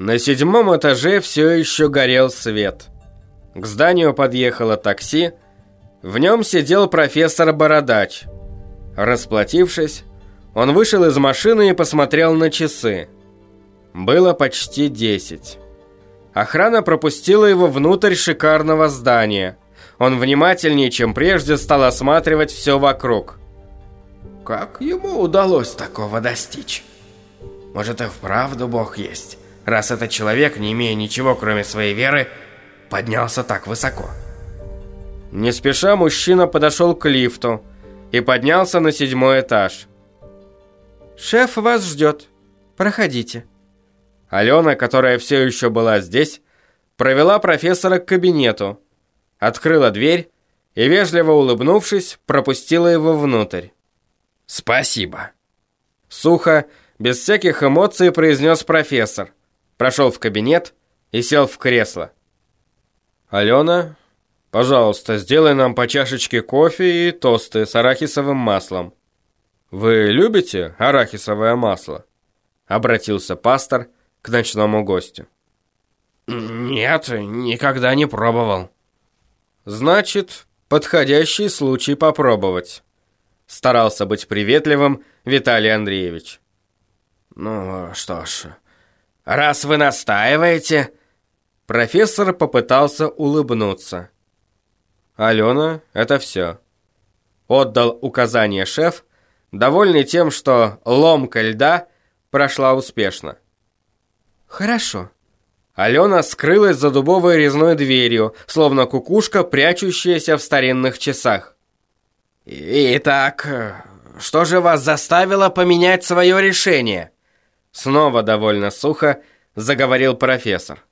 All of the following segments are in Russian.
На седьмом этаже все еще горел свет. К зданию подъехало такси. В нем сидел профессор Бородач. Расплатившись, он вышел из машины и посмотрел на часы. Было почти десять. Охрана пропустила его внутрь шикарного здания. Он внимательнее, чем прежде, стал осматривать все вокруг. Как ему удалось такого достичь? Может, и вправду Бог есть, раз этот человек, не имея ничего, кроме своей веры, поднялся так высоко. Не спеша мужчина подошел к лифту и поднялся на седьмой этаж. «Шеф вас ждет. Проходите». Алена, которая все еще была здесь, провела профессора к кабинету, открыла дверь и, вежливо улыбнувшись, пропустила его внутрь. «Спасибо». Сухо, без всяких эмоций произнес профессор, прошел в кабинет и сел в кресло. «Алена, пожалуйста, сделай нам по чашечке кофе и тосты с арахисовым маслом». «Вы любите арахисовое масло?» Обратился пастор к ночному гостю. «Нет, никогда не пробовал». «Значит, подходящий случай попробовать». Старался быть приветливым Виталий Андреевич. «Ну что ж, раз вы настаиваете...» Профессор попытался улыбнуться. «Алена, это все». Отдал указание шеф, довольный тем, что ломка льда прошла успешно. «Хорошо». Алена скрылась за дубовой резной дверью, словно кукушка, прячущаяся в старинных часах. «Итак, что же вас заставило поменять свое решение?» Снова довольно сухо заговорил профессор.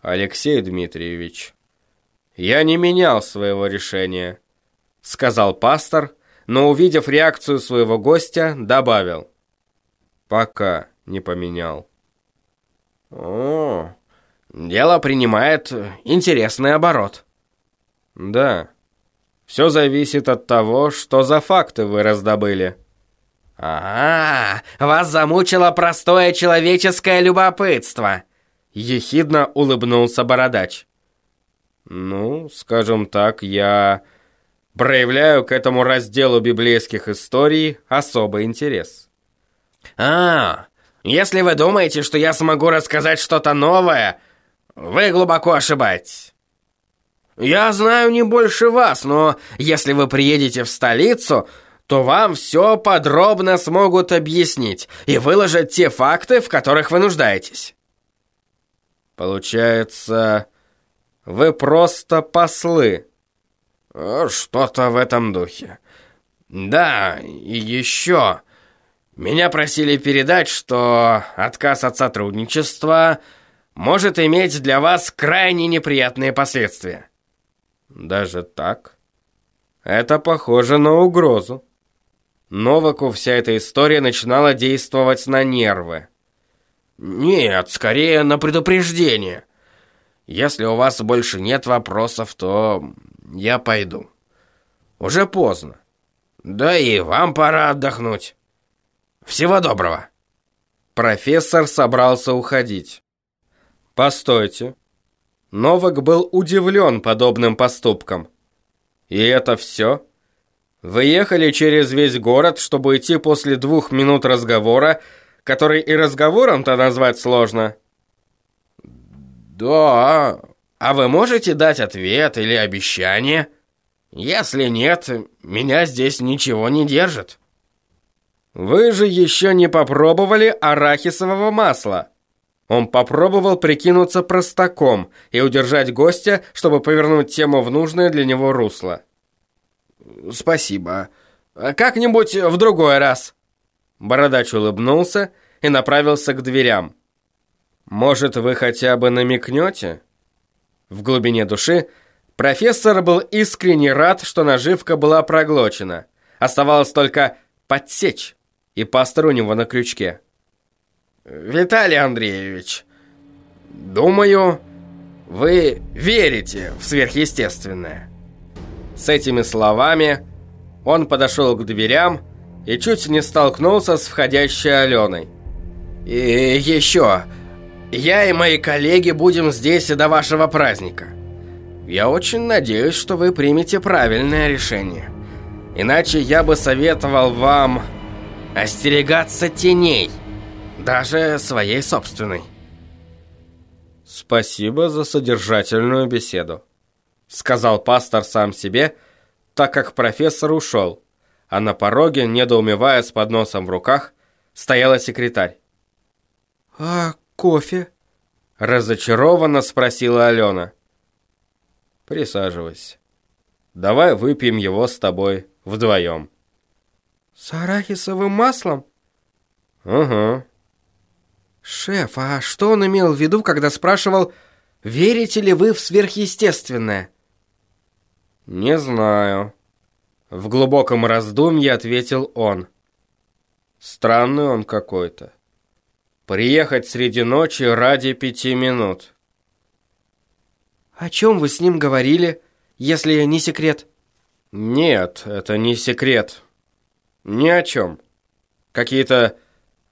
«Алексей Дмитриевич, я не менял своего решения», сказал пастор, но, увидев реакцию своего гостя, добавил. «Пока не поменял». «О, дело принимает интересный оборот». «Да, все зависит от того, что за факты вы раздобыли». «А, вас замучило простое человеческое любопытство!» Ехидно улыбнулся Бородач. «Ну, скажем так, я проявляю к этому разделу библейских историй особый интерес». «А, если вы думаете, что я смогу рассказать что-то новое, вы глубоко ошибаетесь. Я знаю не больше вас, но если вы приедете в столицу, то вам все подробно смогут объяснить и выложат те факты, в которых вы нуждаетесь. Получается, вы просто послы. Что-то в этом духе. Да, и еще. Меня просили передать, что отказ от сотрудничества может иметь для вас крайне неприятные последствия. Даже так? Это похоже на угрозу. Новаку вся эта история начинала действовать на нервы. Нет, скорее на предупреждение. Если у вас больше нет вопросов, то я пойду. Уже поздно. Да и вам пора отдохнуть. Всего доброго. Профессор собрался уходить. Постойте. Новак был удивлен подобным поступком. И это все? Вы ехали через весь город, чтобы идти после двух минут разговора, который и разговором-то назвать сложно. Да, а вы можете дать ответ или обещание? Если нет, меня здесь ничего не держит. Вы же еще не попробовали арахисового масла. Он попробовал прикинуться простаком и удержать гостя, чтобы повернуть тему в нужное для него русло. «Спасибо. Как-нибудь в другой раз». Бородач улыбнулся и направился к дверям. «Может, вы хотя бы намекнете?» В глубине души профессор был искренне рад, что наживка была проглочена. Оставалось только подсечь, и пастор у него на крючке. Виталий Андреевич, думаю, вы верите в сверхъестественное. С этими словами он подошел к дверям и чуть не столкнулся с входящей Аленой. И еще, Я и мои коллеги будем здесь до вашего праздника. Я очень надеюсь, что вы примете правильное решение. Иначе я бы советовал вам остерегаться теней, даже своей собственной. Спасибо за содержательную беседу, сказал пастор сам себе, так как профессор ушел, а на пороге, недоумевая с подносом в руках, стояла секретарь. «А кофе?» – разочарованно спросила Алена. «Присаживайся. Давай выпьем его с тобой вдвоем». «С арахисовым маслом?» «Угу». «Шеф, а что он имел в виду, когда спрашивал, верите ли вы в сверхъестественное?» «Не знаю». В глубоком раздумье ответил он. Странный он какой-то. Приехать среди ночи ради пяти минут. «О чем вы с ним говорили, если не секрет?» «Нет, это не секрет. Ни о чем. Какие-то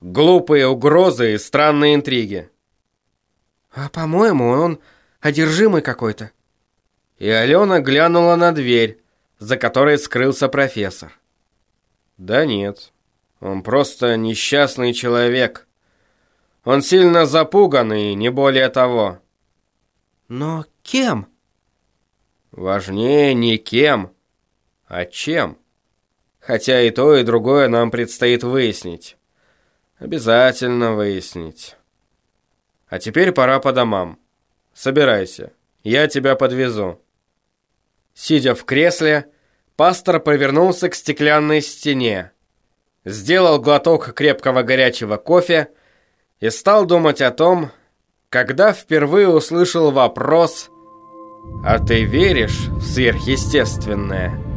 глупые угрозы и странные интриги». «А, по-моему, он одержимый какой-то». И Алена глянула на дверь, за которой скрылся профессор. «Да нет, он просто несчастный человек. Он сильно запуган и не более того». «Но кем?» «Важнее не кем, а чем. Хотя и то, и другое нам предстоит выяснить. Обязательно выяснить. А теперь пора по домам. Собирайся, я тебя подвезу». Сидя в кресле, пастор повернулся к стеклянной стене, сделал глоток крепкого горячего кофе и стал думать о том, когда впервые услышал вопрос «А ты веришь в сверхъестественное?»